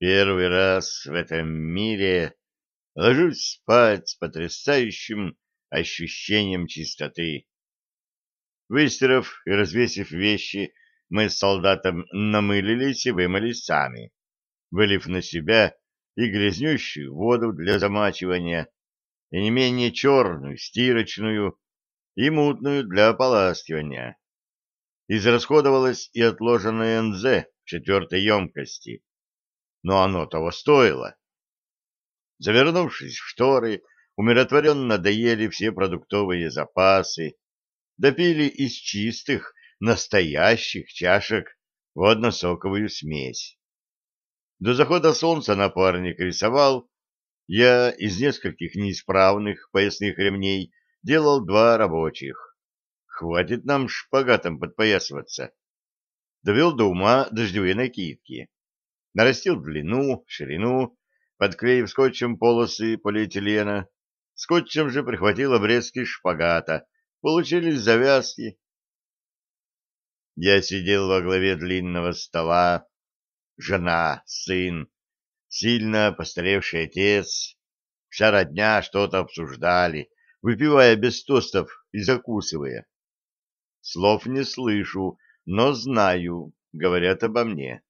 первый раз в этом мире ложусь спать с потрясающим ощущением чистоты. Выстирав и развесив вещи, мы с солдатом намылились и вымылись сами, вылив на себя и грязнющую воду для замачивания, и не менее черную, стирочную и мутную для ополаскивания. Израсходовалась и отложенное НЗ в четвертой емкости, но оно того стоило. Завернувшись в шторы, умиротворенно доели все продуктовые запасы, допили из чистых, настоящих чашек водно-соковую смесь. До захода солнца напарник рисовал, я из нескольких неисправных поясных ремней делал два рабочих. Хватит нам шпагатом подпоясываться. Довел до ума дождевые накидки нарастил длину, ширину, подклеив скотчем полосы полиэтилена. Скотчем же прихватил обрезки шпагата. Получились завязки. Я сидел во главе длинного стола. Жена, сын, сильно постаревший отец. Вся родня что-то обсуждали, выпивая без тостов и закусывая. Слов не слышу, но знаю, говорят обо мне.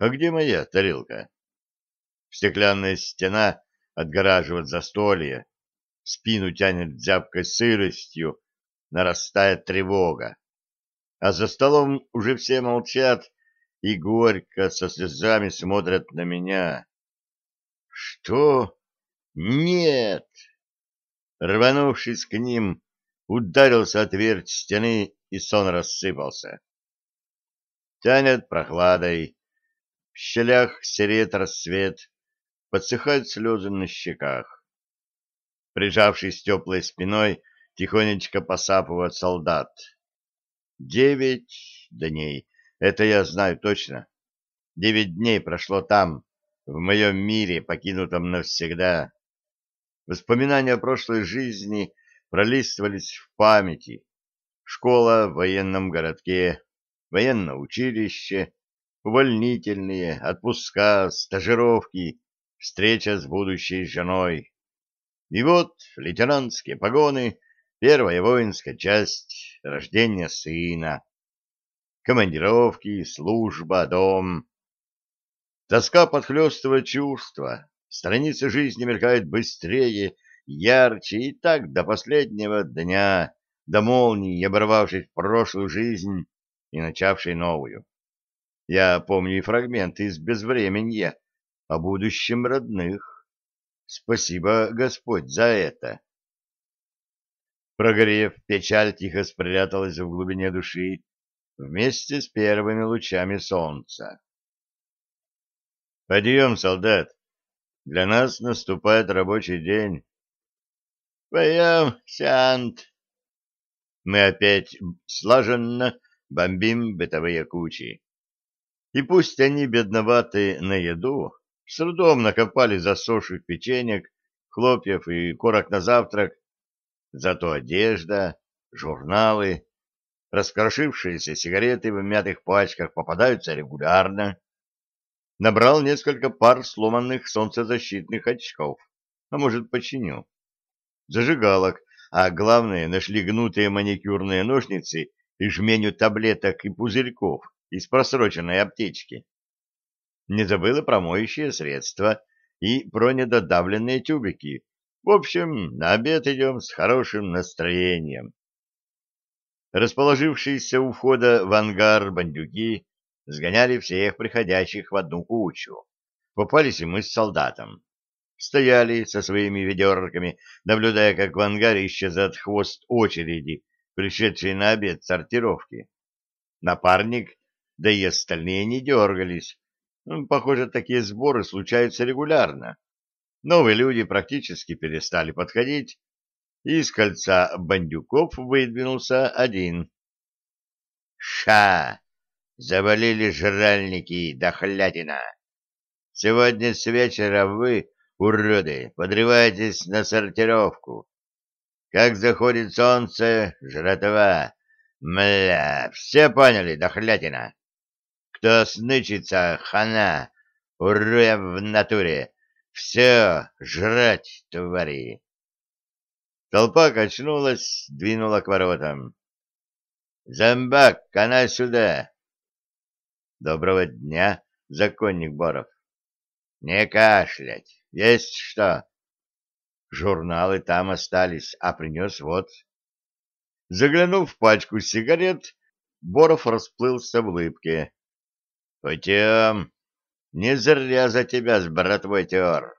А где моя тарелка? Стеклянная стена отгораживает застолье. Спину тянет зябкой сыростью, нарастает тревога. А за столом уже все молчат и горько со слезами смотрят на меня. Что? Нет! Рванувшись к ним, ударился от верть стены, и сон рассыпался. Тянет прохладой в щелях сереет рассвет, подсыхают слезы на щеках. Прижавшись теплой спиной, тихонечко посапывает солдат. Девять дней, это я знаю точно. Девять дней прошло там, в моем мире, покинутом навсегда. Воспоминания о прошлой жизни пролистывались в памяти. Школа в военном городке, военное училище, увольнительные, отпуска, стажировки, встреча с будущей женой. И вот лейтенантские погоны, первая воинская часть, рождение сына, командировки, служба, дом. Тоска подхлёстывает чувства, страницы жизни мелькают быстрее, ярче и так до последнего дня, до молнии, оборвавшей прошлую жизнь и начавшей новую. Я помню и фрагменты из «Безвременья» о будущем родных. Спасибо, Господь, за это. Прогорев, печаль тихо спряталась в глубине души вместе с первыми лучами солнца. «Подъем, солдат! Для нас наступает рабочий день!» «Поем, Сиант! Мы опять слаженно бомбим бытовые кучи. И пусть они, бедноватые на еду, с трудом накопали засохших печенек, хлопьев и корок на завтрак, зато одежда, журналы, раскрошившиеся сигареты в мятых пачках попадаются регулярно. Набрал несколько пар сломанных солнцезащитных очков, а может, починю. Зажигалок, а главное, нашли гнутые маникюрные ножницы и жменю таблеток и пузырьков, из просроченной аптечки. Не забыла про моющие средства и про недодавленные тюбики. В общем, на обед идем с хорошим настроением. Расположившиеся у входа в ангар бандюки сгоняли всех приходящих в одну кучу. Попались и мы с солдатом. Стояли со своими ведерками, наблюдая, как в ангаре исчезает хвост очереди, пришедшей на обед сортировки. Напарник да и остальные не дергались. Ну, похоже, такие сборы случаются регулярно. Новые люди практически перестали подходить, из кольца бандюков выдвинулся один. «Ша! Завалили жральники, дохлятина! Сегодня с вечера вы, уроды, подрываетесь на сортировку. Как заходит солнце, жратва! Мля, все поняли, дохлятина!» кто снычится, хана, уруя в натуре. Все, жрать, твари. Толпа качнулась, двинула к воротам. «Зомбак, она сюда!» «Доброго дня, законник Боров!» «Не кашлять! Есть что?» Журналы там остались, а принес вот. Заглянув в пачку сигарет, Боров расплылся в улыбке. Потем, не зря за тебя с братвой тер.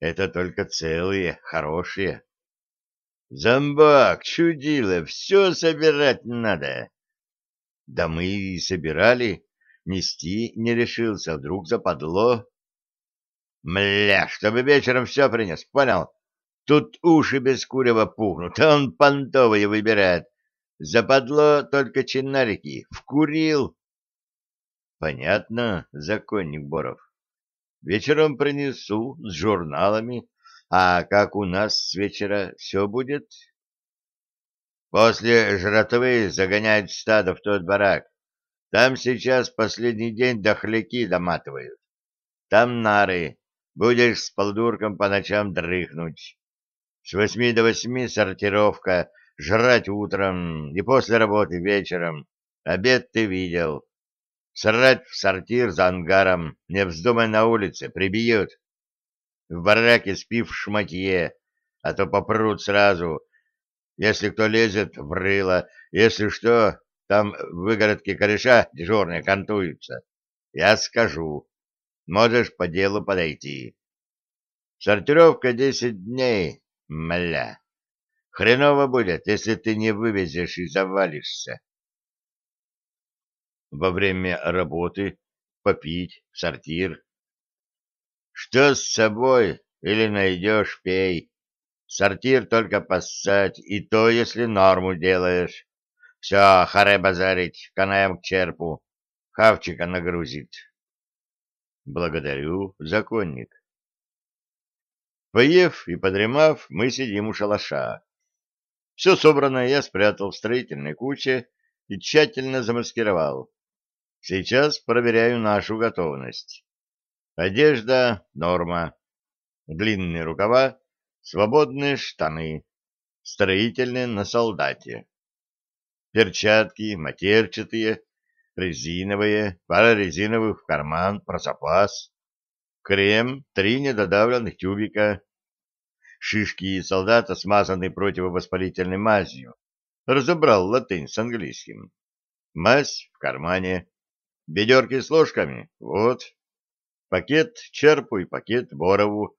Это только целые, хорошие. Зомбак, чудило, все собирать надо. Да мы и собирали, нести не решился, вдруг западло. Мля, чтобы вечером все принес, понял? Тут уши без курева пухнут, а он понтовые выбирает. Западло только чинарики, вкурил. — Понятно, законник Боров. Вечером принесу с журналами, а как у нас с вечера все будет? После жратвы загоняют стадо в тот барак. Там сейчас последний день дохляки доматывают. Там нары. Будешь с полдурком по ночам дрыхнуть. С восьми до восьми сортировка, жрать утром и после работы вечером. Обед ты видел. Срать в сортир за ангаром, не вздумай на улице, прибьют. В бараке спи в шматье, а то попрут сразу. Если кто лезет в рыло, если что, там в выгородке кореша дежурные кантуются. Я скажу. Можешь по делу подойти. Сортировка десять дней, мля. Хреново будет, если ты не вывезешь и завалишься во время работы, попить, в сортир. Что с собой или найдешь, пей. Сортир только поссать, и то, если норму делаешь. Все, харе базарить, канаем к черпу. Хавчика нагрузит. Благодарю, законник. Поев и подремав, мы сидим у шалаша. Все собранное я спрятал в строительной куче и тщательно замаскировал. Сейчас проверяю нашу готовность. Одежда — норма. Длинные рукава, свободные штаны, строительные на солдате. Перчатки матерчатые, резиновые, пара резиновых в карман про запас. Крем, три недодавленных тюбика. Шишки солдата смазаны противовоспалительной мазью. Разобрал латынь с английским. Мазь в кармане. Ведерки с ложками? Вот. Пакет черпу и пакет борову.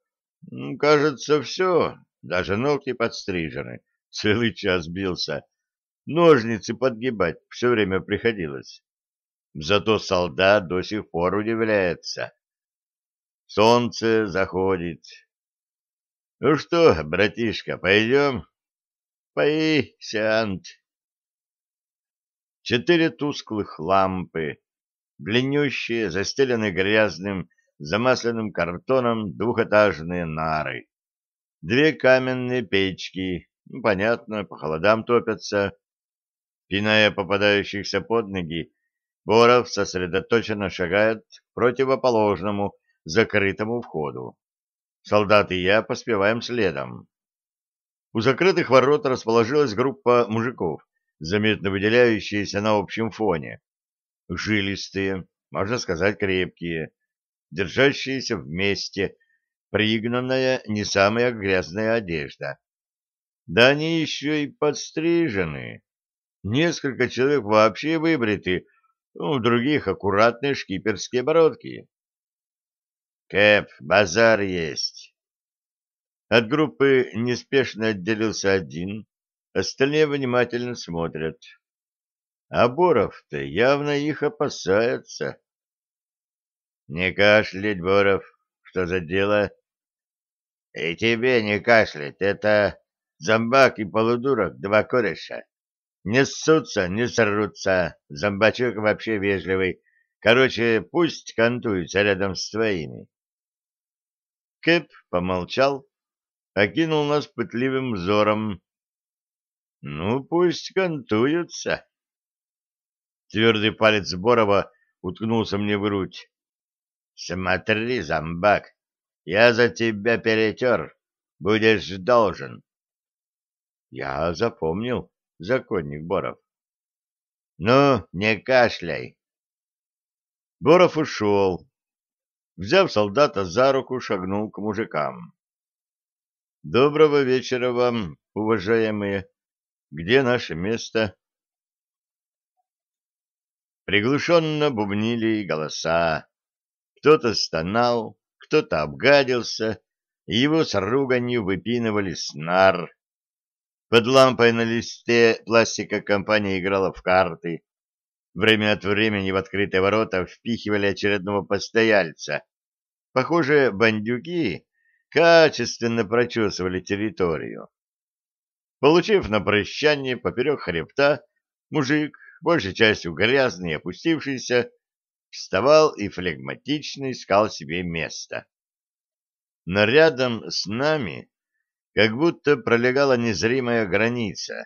Кажется, все. Даже ногти подстрижены. Целый час бился. Ножницы подгибать все время приходилось. Зато солдат до сих пор удивляется. Солнце заходит. Ну что, братишка, пойдем? Пои, сеант. Четыре тусклых лампы длиннющие, застеленные грязным, замасленным картоном двухэтажные нары. Две каменные печки, ну, понятно, по холодам топятся. Пиная попадающихся под ноги, Боров сосредоточенно шагает к противоположному закрытому входу. Солдаты и я поспеваем следом. У закрытых ворот расположилась группа мужиков, заметно выделяющаяся на общем фоне жилистые, можно сказать, крепкие, держащиеся вместе, пригнанная не самая грязная одежда. Да они еще и подстрижены. Несколько человек вообще выбриты, ну, у других аккуратные шкиперские бородки. Кэп, базар есть. От группы неспешно отделился один, остальные внимательно смотрят. А Боров-то явно их опасается. Не кашлять, Боров. Что за дело? И тебе не кашлять. Это зомбак и полудурок, два кореша. Не ссутся, не сорутся. Зомбачок вообще вежливый. Короче, пусть кантуются рядом с твоими. Кэп помолчал, окинул нас пытливым взором. Ну, пусть кантуются. Твердый палец Борова уткнулся мне в грудь. «Смотри, зомбак, я за тебя перетер. Будешь должен». Я запомнил, законник Боров. «Ну, не кашляй!» Боров ушел. Взяв солдата за руку, шагнул к мужикам. «Доброго вечера вам, уважаемые! Где наше место?» Приглушенно бубнили голоса. Кто-то стонал, кто-то обгадился, и его с руганью выпинывали снар. Под лампой на листе пластика компания играла в карты. Время от времени в открытые ворота впихивали очередного постояльца. Похоже, бандюки качественно прочесывали территорию. Получив на прощание поперек хребта, мужик большей частью грязный и опустившийся, вставал и флегматично искал себе место. Но рядом с нами как будто пролегала незримая граница.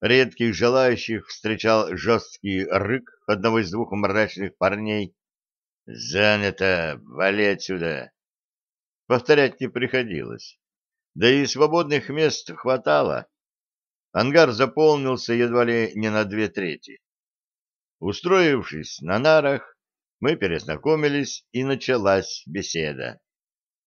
Редких желающих встречал жесткий рык одного из двух мрачных парней. «Занято! Вали отсюда!» Повторять не приходилось. Да и свободных мест хватало, Ангар заполнился едва ли не на две трети. Устроившись на нарах, мы перезнакомились, и началась беседа.